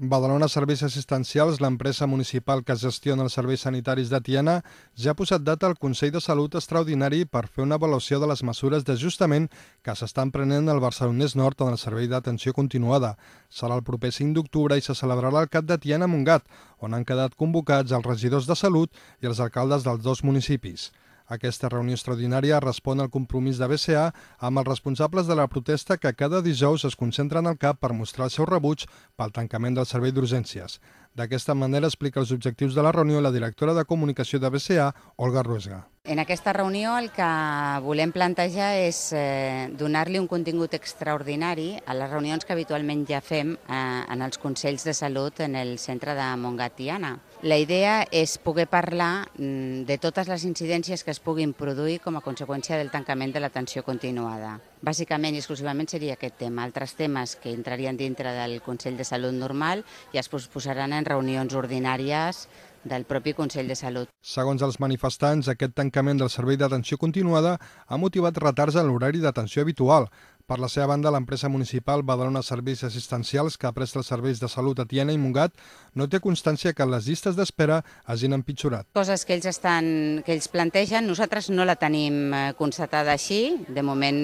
Badalona Serveis Assistencials, l'empresa municipal que gestiona els serveis sanitaris de Tiana, ja ha posat data al Consell de Salut Extraordinari per fer una avaluació de les mesures d'ajustament que s'estan prenent al Barcelonès Nord en el servei d'atenció continuada. Serà el proper 5 d'octubre i se celebrarà al cap de Tiana Montgat, on han quedat convocats els regidors de salut i els alcaldes dels dos municipis. Aquesta reunió extraordinària respon al compromís de BCA amb els responsables de la protesta que cada dijous es concentren al CAP per mostrar el seu rebuig pel tancament del servei d'urgències. D'aquesta manera explica els objectius de la reunió la directora de comunicació de BCA, Olga Ruesga. En aquesta reunió el que volem plantejar és eh, donar-li un contingut extraordinari a les reunions que habitualment ja fem eh, en els Consells de Salut en el centre de Montgat-Tiana. La idea és poder parlar mm, de totes les incidències que es puguin produir com a conseqüència del tancament de l'atenció continuada. Bàsicament i exclusivament seria aquest tema. Altres temes que entrarien dintre del Consell de Salut normal ja es posaran en reunions ordinàries del propi Consell de Salut. Segons els manifestants, aquest tancament del servei d'atenció continuada ha motivat retards en l'horari d'atenció habitual. Per la seva banda, l'empresa municipal Badalona Serveis Assistencials, que presta els serveis de salut a Tiana i Montgat, no té constància que les llistes d'espera hagin empitjorat. Coses que ells, estan, que ells plantegen, nosaltres no la tenim eh, constatada així. De moment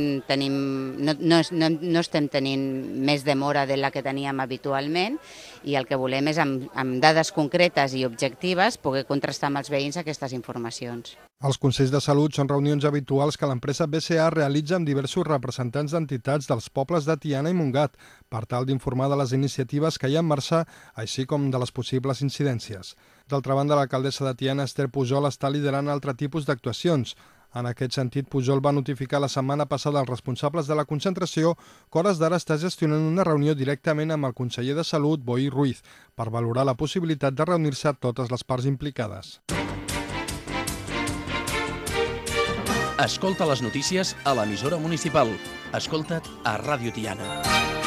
tenim, no, no, no, no estem tenint més demora de la que teníem habitualment i el que volem és, amb, amb dades concretes i objectives, poder contrastar amb els veïns aquestes informacions. Els Consells de Salut són reunions habituals que l'empresa BCA realitza amb diversos representants d'entitats dels pobles de Tiana i Montgat per tal d'informar de les iniciatives que hi ha en marxa, així com de les possibles incidències. D'altra banda, l'alcaldessa de Tiana, Esther Pujol, està liderant altre tipus d'actuacions. En aquest sentit, Pujol va notificar la setmana passada als responsables de la concentració que hores d'ara està gestionant una reunió directament amb el conseller de Salut, Boi Ruiz, per valorar la possibilitat de reunir-se totes les parts implicades. Escolta les notícies a l'emissora municipal. Escolta't a Ràdio Tiana.